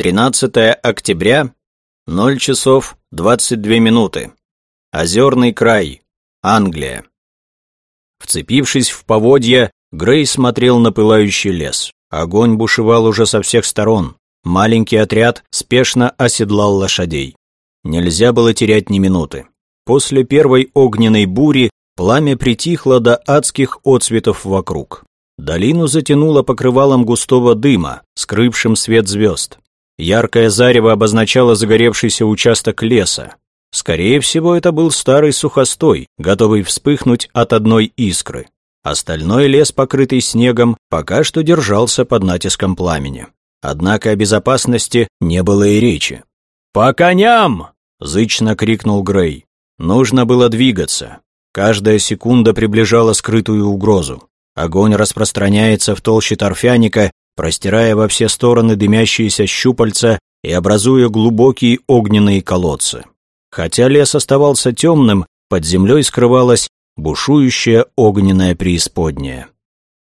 13 октября, 0 часов 22 минуты. Озерный край, Англия. Вцепившись в поводья, Грей смотрел на пылающий лес. Огонь бушевал уже со всех сторон. Маленький отряд спешно оседлал лошадей. Нельзя было терять ни минуты. После первой огненной бури пламя притихло до адских отцветов вокруг. Долину затянуло покрывалом густого дыма, скрывшим свет звезд. Яркое зарево обозначало загоревшийся участок леса. Скорее всего, это был старый сухостой, готовый вспыхнуть от одной искры. Остальной лес, покрытый снегом, пока что держался под натиском пламени. Однако о безопасности не было и речи. «По коням!» — зычно крикнул Грей. Нужно было двигаться. Каждая секунда приближала скрытую угрозу. Огонь распространяется в толще торфяника, простирая во все стороны дымящиеся щупальца и образуя глубокие огненные колодцы. Хотя лес оставался темным, под землей скрывалась бушующая огненная преисподняя.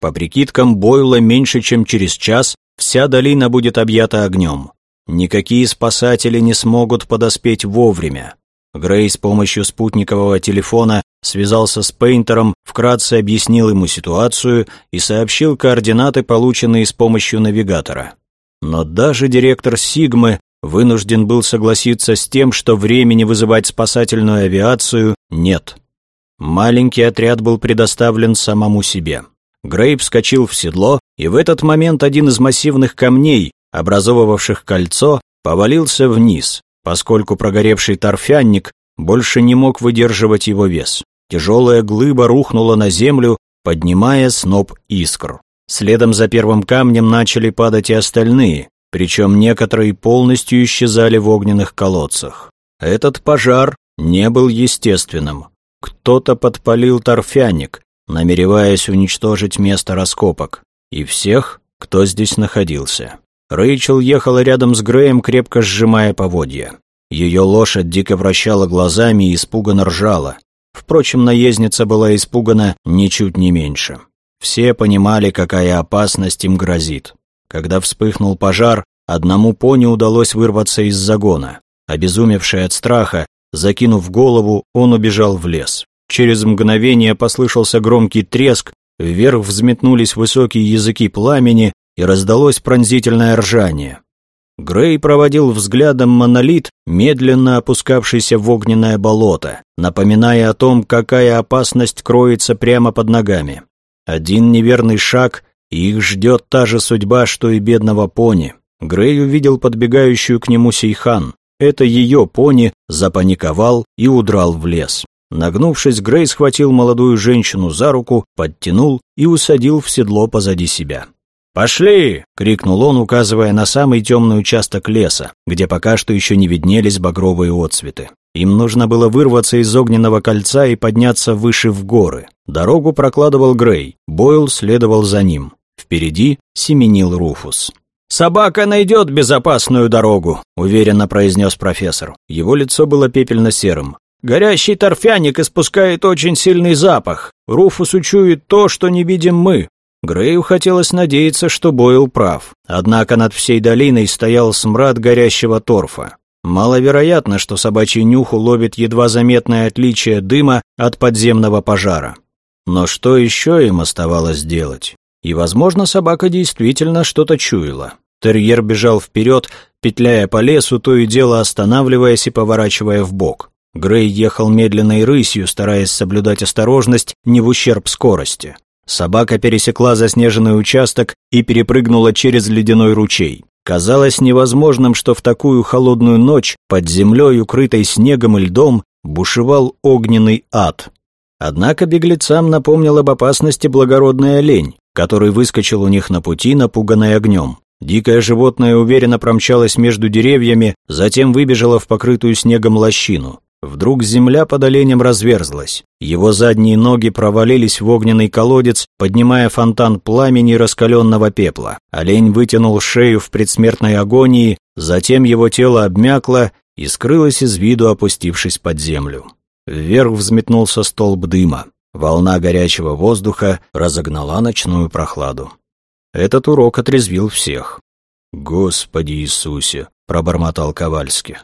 По прикидкам Бойла меньше чем через час вся долина будет объята огнем. Никакие спасатели не смогут подоспеть вовремя. Грей с помощью спутникового телефона связался с Пейнтером, вкратце объяснил ему ситуацию и сообщил координаты, полученные с помощью навигатора. Но даже директор Сигмы вынужден был согласиться с тем, что времени вызывать спасательную авиацию нет. Маленький отряд был предоставлен самому себе. Грей вскочил в седло, и в этот момент один из массивных камней, образовывавших кольцо, повалился вниз, поскольку прогоревший торфянник больше не мог выдерживать его вес. Тяжелая глыба рухнула на землю, поднимая сноп искр. Следом за первым камнем начали падать и остальные, причем некоторые полностью исчезали в огненных колодцах. Этот пожар не был естественным. Кто-то подпалил торфяник, намереваясь уничтожить место раскопок, и всех, кто здесь находился. Рэйчел ехала рядом с Греем, крепко сжимая поводья. Ее лошадь дико вращала глазами и испуганно ржала. Впрочем, наездница была испугана ничуть не меньше. Все понимали, какая опасность им грозит. Когда вспыхнул пожар, одному пони удалось вырваться из загона. Обезумевший от страха, закинув голову, он убежал в лес. Через мгновение послышался громкий треск, вверх взметнулись высокие языки пламени, и раздалось пронзительное ржание. Грей проводил взглядом монолит, медленно опускавшийся в огненное болото, напоминая о том, какая опасность кроется прямо под ногами. Один неверный шаг, и их ждет та же судьба, что и бедного пони. Грей увидел подбегающую к нему Сейхан. Это ее пони запаниковал и удрал в лес. Нагнувшись, Грей схватил молодую женщину за руку, подтянул и усадил в седло позади себя. «Пошли!» — крикнул он, указывая на самый темный участок леса, где пока что еще не виднелись багровые отцветы. Им нужно было вырваться из огненного кольца и подняться выше в горы. Дорогу прокладывал Грей, Бойл следовал за ним. Впереди семенил Руфус. «Собака найдет безопасную дорогу», — уверенно произнес профессор. Его лицо было пепельно-серым. «Горящий торфяник испускает очень сильный запах. Руфус учует то, что не видим мы. Грею хотелось надеяться, что Бойл прав. Однако над всей долиной стоял смрад горящего торфа. Маловероятно, что собачий нюх уловит едва заметное отличие дыма от подземного пожара. Но что еще им оставалось делать? И, возможно, собака действительно что-то чуяла. Терьер бежал вперед, петляя по лесу, то и дело останавливаясь и поворачивая в бок. Грей ехал медленной рысью, стараясь соблюдать осторожность не в ущерб скорости. Собака пересекла заснеженный участок и перепрыгнула через ледяной ручей. Казалось невозможным, что в такую холодную ночь под землей, укрытой снегом и льдом, бушевал огненный ад. Однако беглецам напомнил об опасности благородный олень, который выскочил у них на пути, напуганный огнем. Дикое животное уверенно промчалось между деревьями, затем выбежало в покрытую снегом лощину. Вдруг земля под оленем разверзлась. Его задние ноги провалились в огненный колодец, поднимая фонтан пламени раскаленного пепла. Олень вытянул шею в предсмертной агонии, затем его тело обмякло и скрылось из виду, опустившись под землю. Вверх взметнулся столб дыма. Волна горячего воздуха разогнала ночную прохладу. Этот урок отрезвил всех. «Господи Иисусе!» — пробормотал Ковальски.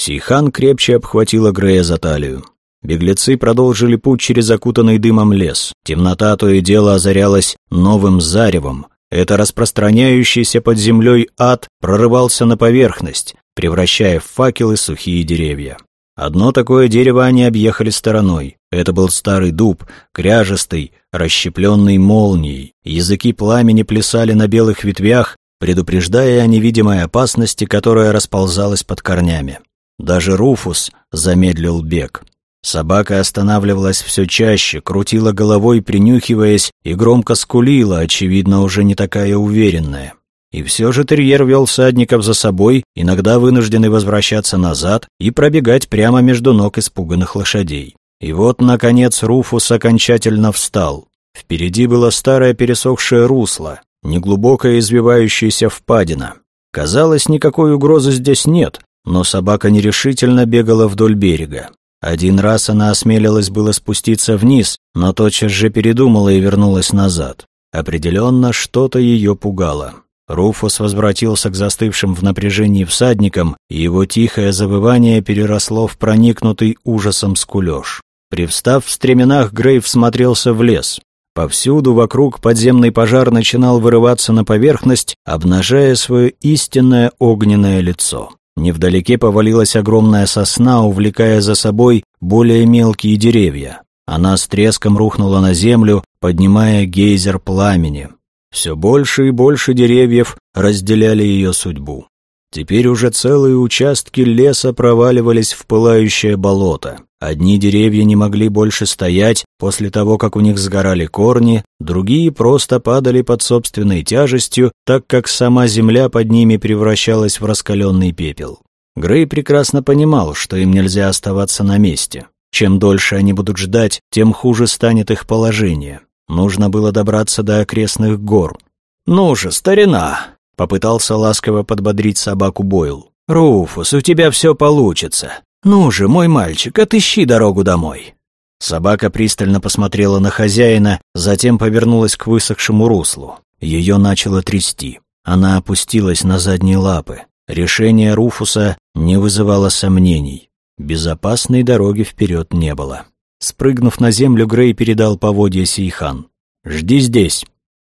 Сейхан крепче обхватила Грея за талию. Беглецы продолжили путь через окутанный дымом лес. Темнота то и дело озарялась новым заревом. Это распространяющийся под землей ад прорывался на поверхность, превращая в факелы сухие деревья. Одно такое дерево они объехали стороной. Это был старый дуб, кряжестый, расщепленный молнией. Языки пламени плясали на белых ветвях, предупреждая о невидимой опасности, которая расползалась под корнями. Даже Руфус замедлил бег. Собака останавливалась все чаще, крутила головой, принюхиваясь, и громко скулила, очевидно, уже не такая уверенная. И все же терьер вел всадников за собой, иногда вынужденный возвращаться назад и пробегать прямо между ног испуганных лошадей. И вот, наконец, Руфус окончательно встал. Впереди было старое пересохшее русло, неглубокая извивающаяся впадина. Казалось, никакой угрозы здесь нет, но собака нерешительно бегала вдоль берега. Один раз она осмелилась было спуститься вниз, но тотчас же передумала и вернулась назад. Определенно, что-то ее пугало. Руфус возвратился к застывшим в напряжении всадникам, и его тихое завывание переросло в проникнутый ужасом скулеж. Привстав в стременах, Грейв смотрелся в лес. Повсюду вокруг подземный пожар начинал вырываться на поверхность, обнажая свое истинное огненное лицо. Невдалеке повалилась огромная сосна, увлекая за собой более мелкие деревья. Она с треском рухнула на землю, поднимая гейзер пламени. Все больше и больше деревьев разделяли ее судьбу. Теперь уже целые участки леса проваливались в пылающее болото. Одни деревья не могли больше стоять после того, как у них сгорали корни, другие просто падали под собственной тяжестью, так как сама земля под ними превращалась в раскаленный пепел. Грей прекрасно понимал, что им нельзя оставаться на месте. Чем дольше они будут ждать, тем хуже станет их положение. Нужно было добраться до окрестных гор. «Ну же, старина!» — попытался ласково подбодрить собаку Бойл. «Руфус, у тебя все получится. «Ну же, мой мальчик, отыщи дорогу домой». Собака пристально посмотрела на хозяина, затем повернулась к высохшему руслу. Ее начало трясти. Она опустилась на задние лапы. Решение Руфуса не вызывало сомнений. Безопасной дороги вперед не было. Спрыгнув на землю, Грей передал поводья Сейхан. «Жди здесь».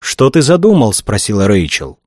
«Что ты задумал?» — спросила Рэйчел.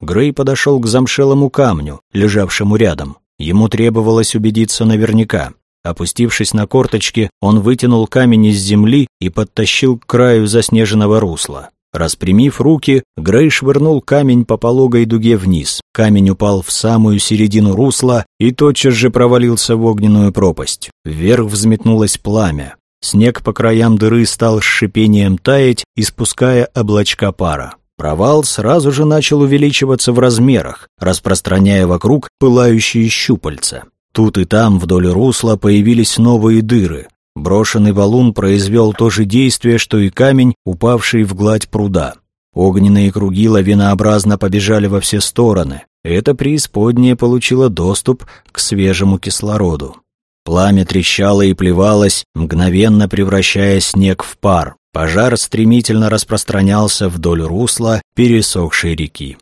Грей подошел к замшелому камню, лежавшему рядом. Ему требовалось убедиться наверняка. Опустившись на корточки, он вытянул камень из земли и подтащил к краю заснеженного русла. Распрямив руки, Грей швырнул камень по пологой дуге вниз. Камень упал в самую середину русла и тотчас же провалился в огненную пропасть. Вверх взметнулось пламя. Снег по краям дыры стал с шипением таять, испуская облачка пара. Провал сразу же начал увеличиваться в размерах, распространяя вокруг пылающие щупальца. Тут и там вдоль русла появились новые дыры. Брошенный валун произвел то же действие, что и камень, упавший в гладь пруда. Огненные круги лавинообразно побежали во все стороны. Это преисподнее получило доступ к свежему кислороду. Пламя трещало и плевалось, мгновенно превращая снег в пар. Пожар стремительно распространялся вдоль русла пересохшей реки.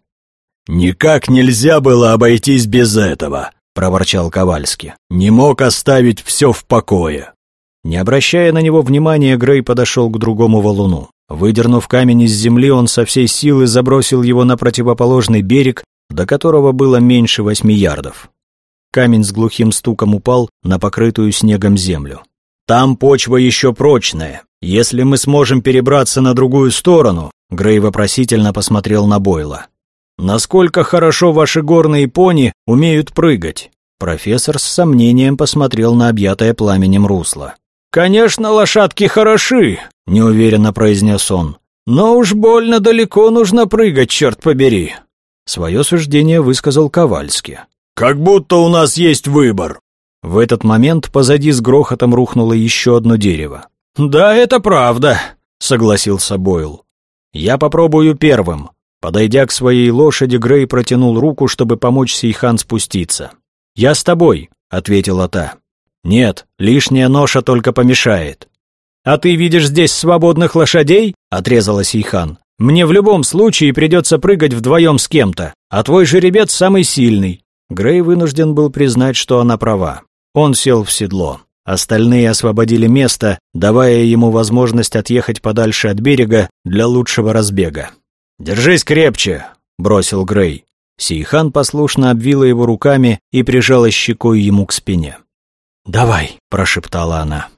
«Никак нельзя было обойтись без этого», — проворчал Ковальский. «Не мог оставить все в покое». Не обращая на него внимания, Грей подошел к другому валуну. Выдернув камень из земли, он со всей силы забросил его на противоположный берег, до которого было меньше восьми ярдов. Камень с глухим стуком упал на покрытую снегом землю. «Там почва еще прочная. «Если мы сможем перебраться на другую сторону», — Грей вопросительно посмотрел на Бойла. «Насколько хорошо ваши горные пони умеют прыгать?» Профессор с сомнением посмотрел на объятое пламенем русло. «Конечно, лошадки хороши», — неуверенно произнес он. «Но уж больно далеко нужно прыгать, черт побери». Свое суждение высказал Ковальский. «Как будто у нас есть выбор». В этот момент позади с грохотом рухнуло еще одно дерево. «Да, это правда», — согласился Бойл. «Я попробую первым». Подойдя к своей лошади, Грей протянул руку, чтобы помочь Сейхан спуститься. «Я с тобой», — ответила та. «Нет, лишняя ноша только помешает». «А ты видишь здесь свободных лошадей?» — отрезала Сейхан. Мне в любом случае придется прыгать вдвоем с кем-то, а твой жеребец самый сильный». Грей вынужден был признать, что она права. Он сел в седло. Остальные освободили место, давая ему возможность отъехать подальше от берега для лучшего разбега. «Держись крепче», — бросил Грей. Сейхан послушно обвила его руками и прижала щекой ему к спине. «Давай», — прошептала она.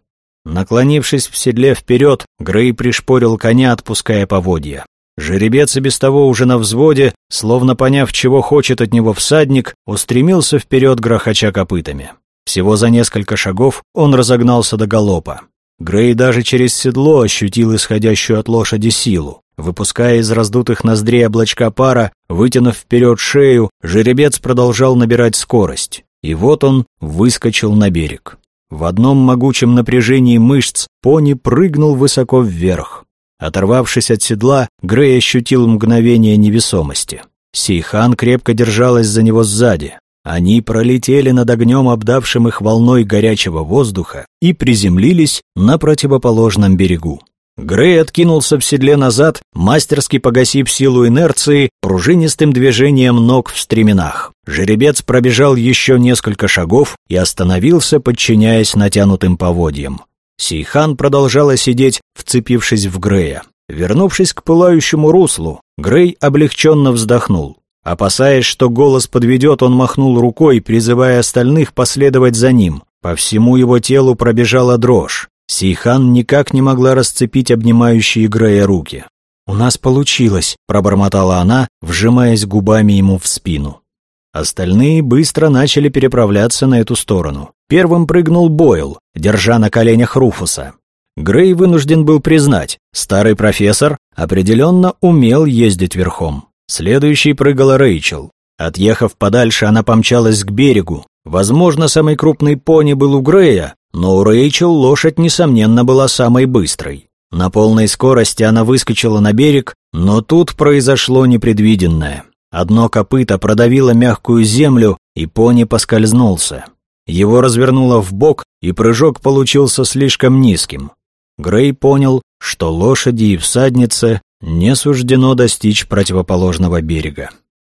Наклонившись в седле вперед, Грей пришпорил коня, отпуская поводья. Жеребец и без того уже на взводе, словно поняв, чего хочет от него всадник, устремился вперед, грохоча копытами. Всего за несколько шагов он разогнался до галопа. Грей даже через седло ощутил исходящую от лошади силу. Выпуская из раздутых ноздрей облачка пара, вытянув вперед шею, жеребец продолжал набирать скорость. И вот он выскочил на берег. В одном могучем напряжении мышц пони прыгнул высоко вверх. Оторвавшись от седла, Грей ощутил мгновение невесомости. Сейхан крепко держалась за него сзади. Они пролетели над огнем, обдавшим их волной горячего воздуха, и приземлились на противоположном берегу. Грей откинулся в седле назад, мастерски погасив силу инерции пружинистым движением ног в стременах. Жеребец пробежал еще несколько шагов и остановился, подчиняясь натянутым поводьям. Сейхан продолжала сидеть, вцепившись в Грея. Вернувшись к пылающему руслу, Грей облегченно вздохнул. Опасаясь, что голос подведет, он махнул рукой, призывая остальных последовать за ним. По всему его телу пробежала дрожь. Сейхан никак не могла расцепить обнимающие Грея руки. «У нас получилось», — пробормотала она, вжимаясь губами ему в спину. Остальные быстро начали переправляться на эту сторону. Первым прыгнул Бойл, держа на коленях Руфуса. Грей вынужден был признать, старый профессор определенно умел ездить верхом. Следующей прыгала Рэйчел. Отъехав подальше, она помчалась к берегу. Возможно, самый крупный пони был у Грея, но у Рэйчел лошадь, несомненно, была самой быстрой. На полной скорости она выскочила на берег, но тут произошло непредвиденное. Одно копыто продавило мягкую землю, и пони поскользнулся. Его развернуло в бок, и прыжок получился слишком низким. Грей понял, что лошади и всаднице не суждено достичь противоположного берега.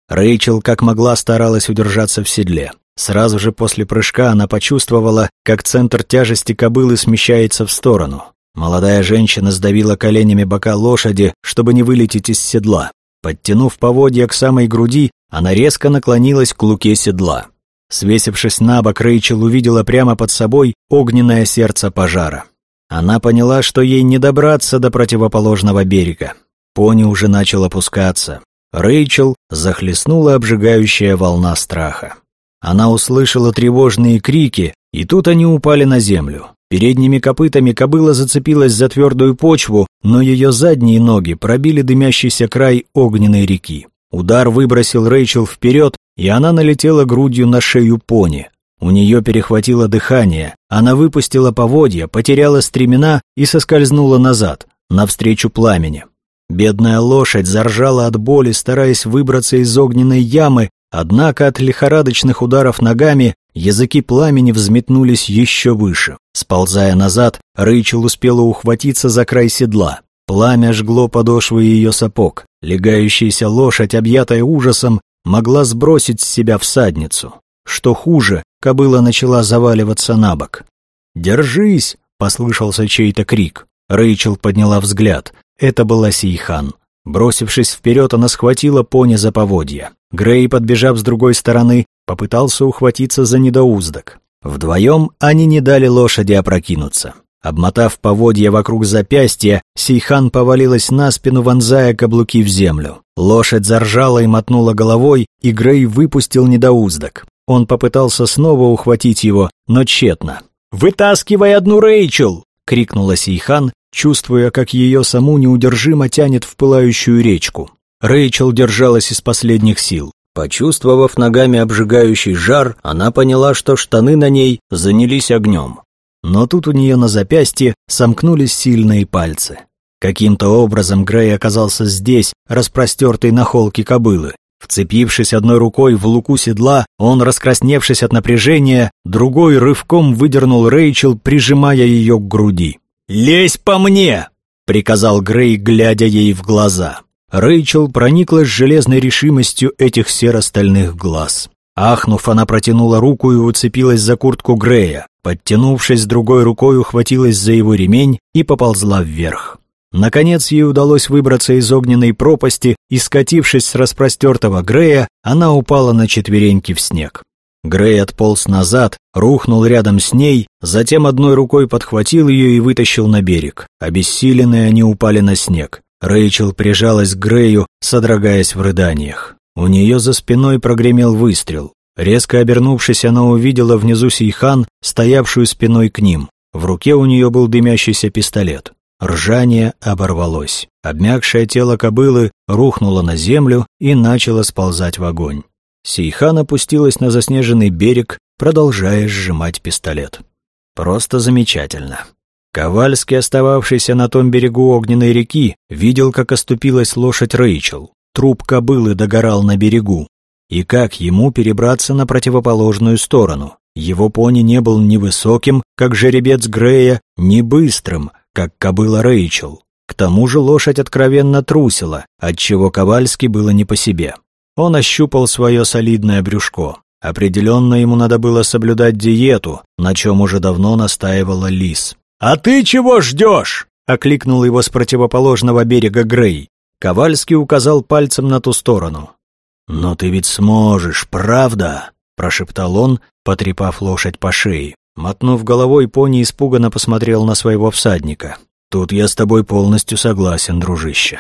Рэйчел как могла старалась удержаться в седле. Сразу же после прыжка она почувствовала, как центр тяжести кобылы смещается в сторону. Молодая женщина сдавила коленями бока лошади, чтобы не вылететь из седла. Подтянув поводья к самой груди, она резко наклонилась к луке седла. Свесившись на бок, Рэйчел увидела прямо под собой огненное сердце пожара. Она поняла, что ей не добраться до противоположного берега. Пони уже начал опускаться. Рэйчел захлестнула обжигающая волна страха. Она услышала тревожные крики, и тут они упали на землю. Передними копытами кобыла зацепилась за твердую почву, но ее задние ноги пробили дымящийся край огненной реки. Удар выбросил Рэйчел вперед, и она налетела грудью на шею пони. У нее перехватило дыхание, она выпустила поводья, потеряла стремена и соскользнула назад, навстречу пламени. Бедная лошадь заржала от боли, стараясь выбраться из огненной ямы, однако от лихорадочных ударов ногами языки пламени взметнулись еще выше. Сползая назад, Рэйчел успела ухватиться за край седла. Пламя жгло подошвы ее сапог. Легающаяся лошадь, объятая ужасом, могла сбросить с себя всадницу. Что хуже, кобыла начала заваливаться на бок. «Держись!» — послышался чей-то крик. Рэйчел подняла взгляд. Это была Сейхан. Бросившись вперед, она схватила пони за поводья. Грей, подбежав с другой стороны, попытался ухватиться за недоуздок. Вдвоем они не дали лошади опрокинуться. Обмотав поводья вокруг запястья, Сейхан повалилась на спину, вонзая каблуки в землю. Лошадь заржала и мотнула головой, и Грей выпустил недоуздок. Он попытался снова ухватить его, но тщетно. «Вытаскивай одну Рэйчел!» — крикнула Сейхан, чувствуя, как ее саму неудержимо тянет в пылающую речку. Рэйчел держалась из последних сил. Почувствовав ногами обжигающий жар, она поняла, что штаны на ней занялись огнем. Но тут у нее на запястье сомкнулись сильные пальцы. Каким-то образом Грей оказался здесь, распростертый на холке кобылы. Вцепившись одной рукой в луку седла, он, раскрасневшись от напряжения, другой рывком выдернул Рэйчел, прижимая ее к груди. «Лезь по мне!» — приказал Грей, глядя ей в глаза. Рэйчел прониклась железной решимостью этих серо-стальных глаз. Ахнув, она протянула руку и уцепилась за куртку Грея. Подтянувшись другой рукой, ухватилась за его ремень и поползла вверх. Наконец ей удалось выбраться из огненной пропасти, и, скатившись с распростертого Грея, она упала на четвереньки в снег. Грей отполз назад, рухнул рядом с ней, затем одной рукой подхватил ее и вытащил на берег. Обессиленные они упали на снег. Рэйчел прижалась к Грею, содрогаясь в рыданиях. У нее за спиной прогремел выстрел. Резко обернувшись, она увидела внизу Сейхан, стоявшую спиной к ним. В руке у нее был дымящийся пистолет. Ржание оборвалось. Обмякшее тело кобылы рухнуло на землю и начало сползать в огонь. Сейхан опустилась на заснеженный берег, продолжая сжимать пистолет. Просто замечательно. Ковальский, остававшийся на том берегу огненной реки, видел, как оступилась лошадь Рэйчел. Труп кобылы догорал на берегу. И как ему перебраться на противоположную сторону? Его пони не был ни высоким, как жеребец Грея, ни быстрым, как кобыла Рэйчел. К тому же лошадь откровенно трусила, отчего Ковальски было не по себе. Он ощупал свое солидное брюшко. Определенно ему надо было соблюдать диету, на чем уже давно настаивала Лис. «А ты чего ждешь?» — окликнул его с противоположного берега Грей. Ковальский указал пальцем на ту сторону. «Но ты ведь сможешь, правда?» — прошептал он, потрепав лошадь по шее. Мотнув головой, пони испуганно посмотрел на своего всадника. «Тут я с тобой полностью согласен, дружище».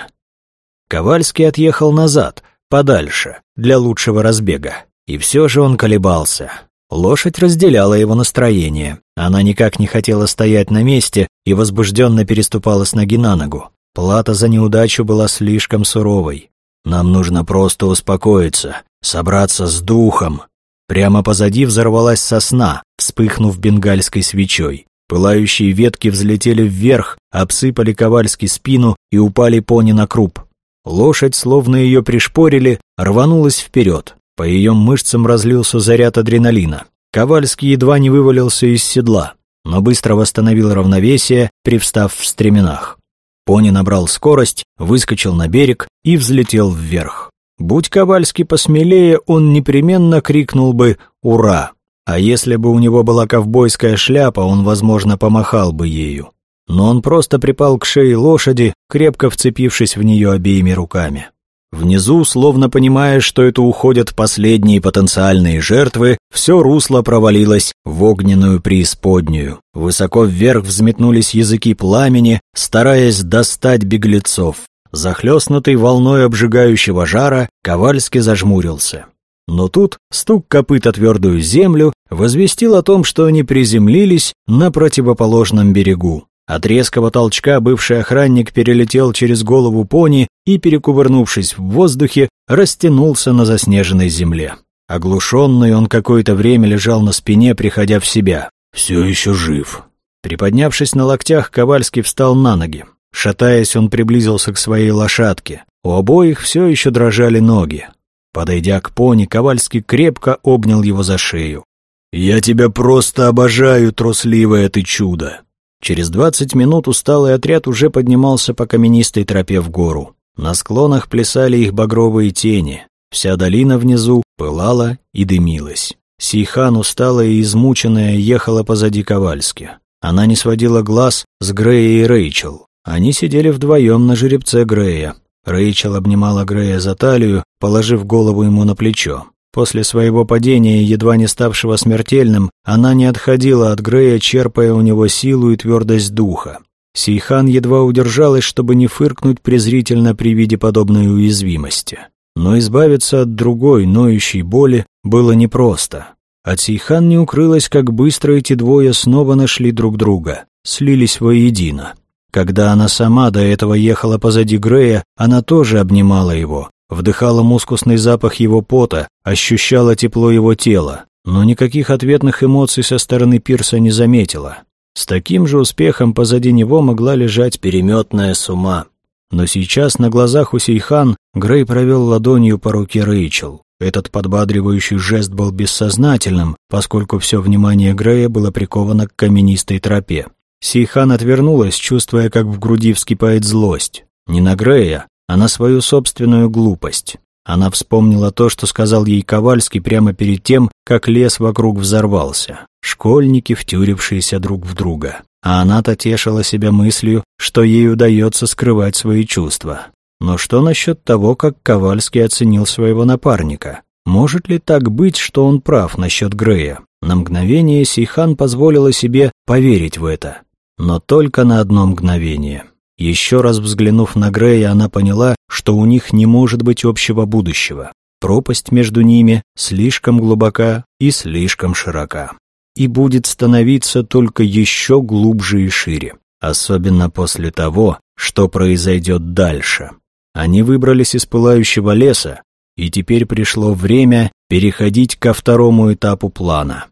Ковальский отъехал назад, подальше, для лучшего разбега. И все же он колебался. Лошадь разделяла его настроение. Она никак не хотела стоять на месте и возбужденно переступала с ноги на ногу. Плата за неудачу была слишком суровой. Нам нужно просто успокоиться, собраться с духом, Прямо позади взорвалась сосна, вспыхнув бенгальской свечой. Пылающие ветки взлетели вверх, обсыпали Ковальски спину и упали пони на круп. Лошадь, словно ее пришпорили, рванулась вперед. По ее мышцам разлился заряд адреналина. Ковальский едва не вывалился из седла, но быстро восстановил равновесие, привстав в стременах. Пони набрал скорость, выскочил на берег и взлетел вверх. Будь Ковальский посмелее, он непременно крикнул бы «Ура!». А если бы у него была ковбойская шляпа, он, возможно, помахал бы ею. Но он просто припал к шее лошади, крепко вцепившись в нее обеими руками. Внизу, словно понимая, что это уходят последние потенциальные жертвы, все русло провалилось в огненную преисподнюю. Высоко вверх взметнулись языки пламени, стараясь достать беглецов. Захлестнутый волной обжигающего жара, Ковальский зажмурился. Но тут стук копыт о твердую землю возвестил о том, что они приземлились на противоположном берегу. От резкого толчка бывший охранник перелетел через голову пони и, перекувырнувшись в воздухе, растянулся на заснеженной земле. Оглушенный он какое-то время лежал на спине, приходя в себя. «Все еще жив». Приподнявшись на локтях, Ковальский встал на ноги. Шатаясь, он приблизился к своей лошадке. У обоих все еще дрожали ноги. Подойдя к пони, Ковальский крепко обнял его за шею. «Я тебя просто обожаю, трусливое ты чудо!» Через двадцать минут усталый отряд уже поднимался по каменистой тропе в гору. На склонах плясали их багровые тени. Вся долина внизу пылала и дымилась. Сейхан, усталая и измученная, ехала позади Ковальски. Она не сводила глаз с Грея и Рэйчел. Они сидели вдвоем на жеребце Грея. Рэйчел обнимала Грея за талию, положив голову ему на плечо. После своего падения, едва не ставшего смертельным, она не отходила от Грея, черпая у него силу и твердость духа. Сейхан едва удержалась, чтобы не фыркнуть презрительно при виде подобной уязвимости. Но избавиться от другой, ноющей боли, было непросто. От Сейхан не укрылось, как быстро эти двое снова нашли друг друга, слились воедино. Когда она сама до этого ехала позади Грея, она тоже обнимала его, вдыхала мускусный запах его пота, ощущала тепло его тела, но никаких ответных эмоций со стороны Пирса не заметила. С таким же успехом позади него могла лежать переметная с ума. Но сейчас на глазах у Сейхан Грей провел ладонью по руке Рэйчел. Этот подбадривающий жест был бессознательным, поскольку все внимание Грея было приковано к каменистой тропе. Сейхан отвернулась, чувствуя, как в груди вскипает злость. Не на Грея, а на свою собственную глупость. Она вспомнила то, что сказал ей Ковальский прямо перед тем, как лес вокруг взорвался. Школьники, втюрившиеся друг в друга. А она-то тешила себя мыслью, что ей удается скрывать свои чувства. Но что насчет того, как Ковальский оценил своего напарника? Может ли так быть, что он прав насчет Грея? На мгновение Сейхан позволила себе поверить в это. Но только на одно мгновение. Еще раз взглянув на Грея, она поняла, что у них не может быть общего будущего. Пропасть между ними слишком глубока и слишком широка. И будет становиться только еще глубже и шире. Особенно после того, что произойдет дальше. Они выбрались из пылающего леса, и теперь пришло время переходить ко второму этапу плана.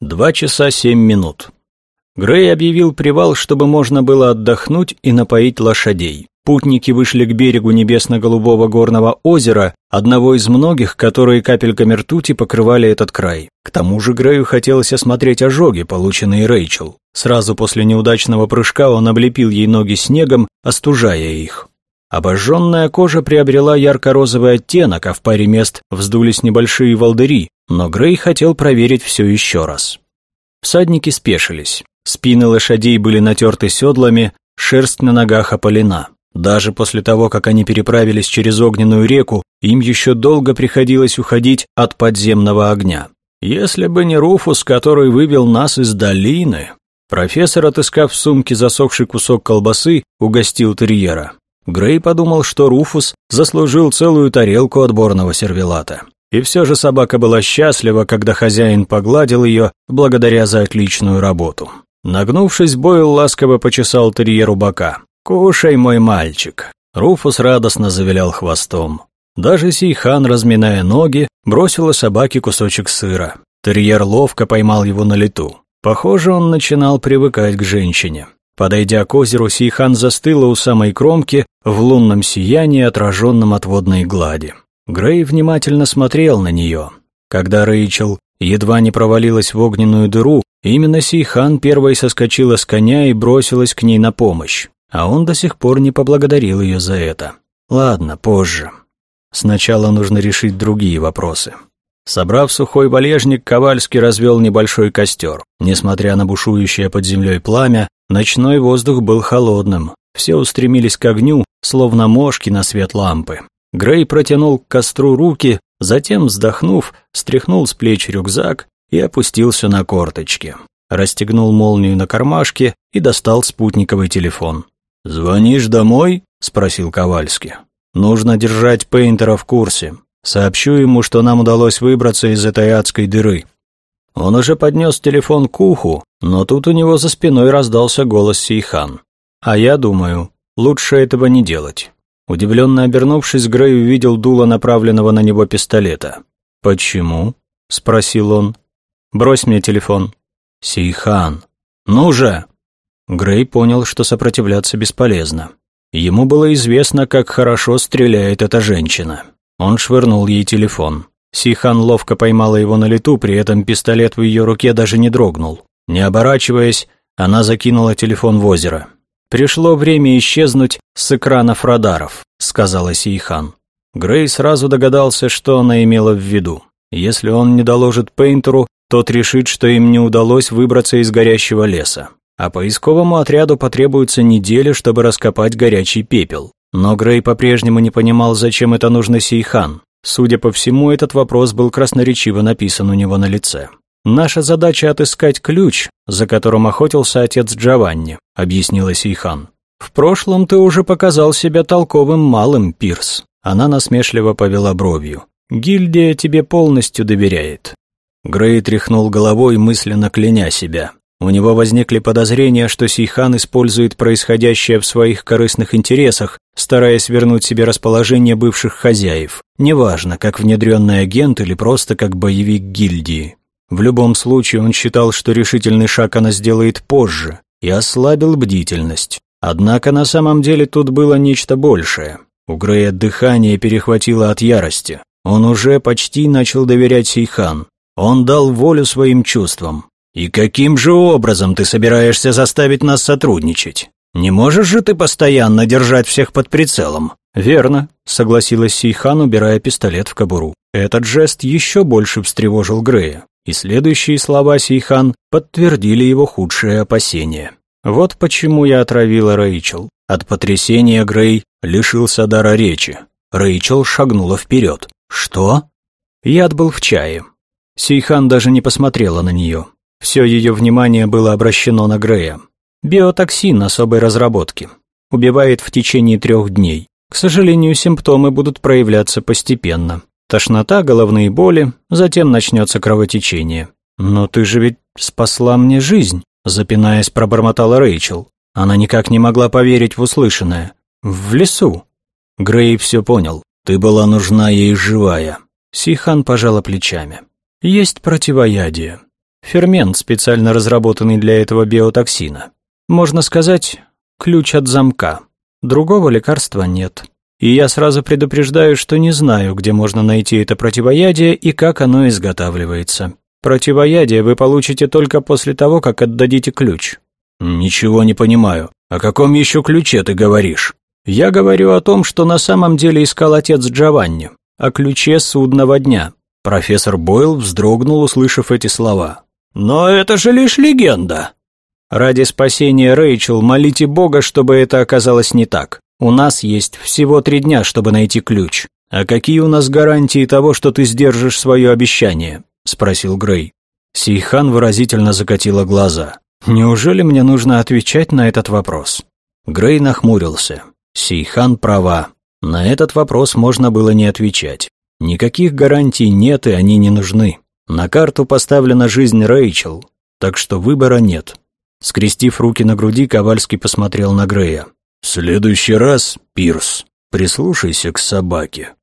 Два часа семь минут. Грей объявил привал, чтобы можно было отдохнуть и напоить лошадей. Путники вышли к берегу небесно-голубого горного озера, одного из многих, которые капельками ртути покрывали этот край. К тому же Грею хотелось осмотреть ожоги, полученные Рэйчел. Сразу после неудачного прыжка он облепил ей ноги снегом, остужая их. Обожженная кожа приобрела ярко-розовый оттенок, а в паре мест вздулись небольшие волдыри, но Грей хотел проверить все еще раз. Всадники спешились. Спины лошадей были натерты седлами, шерсть на ногах опалена. Даже после того, как они переправились через огненную реку, им еще долго приходилось уходить от подземного огня. Если бы не Руфус, который вывел нас из долины... Профессор, отыскав в сумке засохший кусок колбасы, угостил терьера. Грей подумал, что Руфус заслужил целую тарелку отборного сервелата. И все же собака была счастлива, когда хозяин погладил ее благодаря за отличную работу. Нагнувшись, Бойл ласково почесал терьеру бока. «Кушай, мой мальчик!» Руфус радостно завилял хвостом. Даже Сейхан, разминая ноги, бросила собаке кусочек сыра. Терьер ловко поймал его на лету. Похоже, он начинал привыкать к женщине. Подойдя к озеру, Сейхан застыла у самой кромки в лунном сиянии, отраженном от водной глади. Грей внимательно смотрел на нее. Когда Рэйчел едва не провалилась в огненную дыру, именно Сейхан первой соскочила с коня и бросилась к ней на помощь, а он до сих пор не поблагодарил ее за это. Ладно, позже. Сначала нужно решить другие вопросы. Собрав сухой валежник, Ковальский развел небольшой костер. Несмотря на бушующее под землей пламя, ночной воздух был холодным. Все устремились к огню, словно мошки на свет лампы. Грей протянул к костру руки, затем, вздохнув, стряхнул с плеч рюкзак и опустился на корточки. Расстегнул молнию на кармашке и достал спутниковый телефон. «Звонишь домой?» – спросил Ковальский. «Нужно держать Пейнтера в курсе. Сообщу ему, что нам удалось выбраться из этой адской дыры. Он уже поднес телефон к уху, но тут у него за спиной раздался голос Сейхан. А я думаю, лучше этого не делать. Удивленно обернувшись, Грей увидел дуло направленного на него пистолета. «Почему?» – спросил он. «Брось мне телефон». «Сейхан». «Ну же!» Грей понял, что сопротивляться бесполезно. Ему было известно, как хорошо стреляет эта женщина. Он швырнул ей телефон. Сихан ловко поймала его на лету, при этом пистолет в ее руке даже не дрогнул. Не оборачиваясь, она закинула телефон в озеро. «Пришло время исчезнуть с экранов радаров», — сказала Сейхан. Грей сразу догадался, что она имела в виду. Если он не доложит Пейнтеру, тот решит, что им не удалось выбраться из горящего леса. А поисковому отряду потребуется неделя, чтобы раскопать горячий пепел. Но Грей по-прежнему не понимал, зачем это нужно Сейхан. Судя по всему, этот вопрос был красноречиво написан у него на лице. «Наша задача — отыскать ключ, за которым охотился отец Джованни», — объяснила Сейхан. «В прошлом ты уже показал себя толковым малым, Пирс». Она насмешливо повела бровью. «Гильдия тебе полностью доверяет». Грей тряхнул головой, мысленно кляня себя. У него возникли подозрения, что Сейхан использует происходящее в своих корыстных интересах, стараясь вернуть себе расположение бывших хозяев, неважно, как внедренный агент или просто как боевик гильдии. В любом случае он считал, что решительный шаг она сделает позже, и ослабил бдительность. Однако на самом деле тут было нечто большее. У Грея дыхание перехватило от ярости. Он уже почти начал доверять Сейхан. Он дал волю своим чувствам. «И каким же образом ты собираешься заставить нас сотрудничать? Не можешь же ты постоянно держать всех под прицелом?» «Верно», — согласилась Сейхан, убирая пистолет в кобуру. Этот жест еще больше встревожил Грея, и следующие слова Сейхан подтвердили его худшие опасения. «Вот почему я отравила Рэйчел». От потрясения Грей лишился дара речи. Рэйчел шагнула вперед. «Что?» Яд был в чае. Сейхан даже не посмотрела на нее. Все ее внимание было обращено на Грея. Биотоксин особой разработки. Убивает в течение трех дней. К сожалению, симптомы будут проявляться постепенно. Тошнота, головные боли, затем начнется кровотечение. «Но ты же ведь спасла мне жизнь», запинаясь, пробормотала Рэйчел. Она никак не могла поверить в услышанное. «В лесу». Грей все понял. «Ты была нужна ей живая». Сихан пожала плечами. «Есть противоядие. Фермент, специально разработанный для этого биотоксина. Можно сказать, ключ от замка. Другого лекарства нет. И я сразу предупреждаю, что не знаю, где можно найти это противоядие и как оно изготавливается. Противоядие вы получите только после того, как отдадите ключ. Ничего не понимаю. О каком еще ключе ты говоришь? Я говорю о том, что на самом деле искал отец Джованни, о ключе судного дня. Профессор Бойл вздрогнул, услышав эти слова. Но это же лишь легенда. Ради спасения Рэйчел молите Бога, чтобы это оказалось не так. У нас есть всего три дня, чтобы найти ключ. А какие у нас гарантии того, что ты сдержишь свое обещание? Спросил Грей. Сейхан выразительно закатила глаза. Неужели мне нужно отвечать на этот вопрос? Грей нахмурился. Сейхан права. На этот вопрос можно было не отвечать. Никаких гарантий нет, и они не нужны. На карту поставлена жизнь Рэйчел, так что выбора нет. Скрестив руки на груди, Ковальский посмотрел на Грея. «В следующий раз, Пирс, прислушайся к собаке.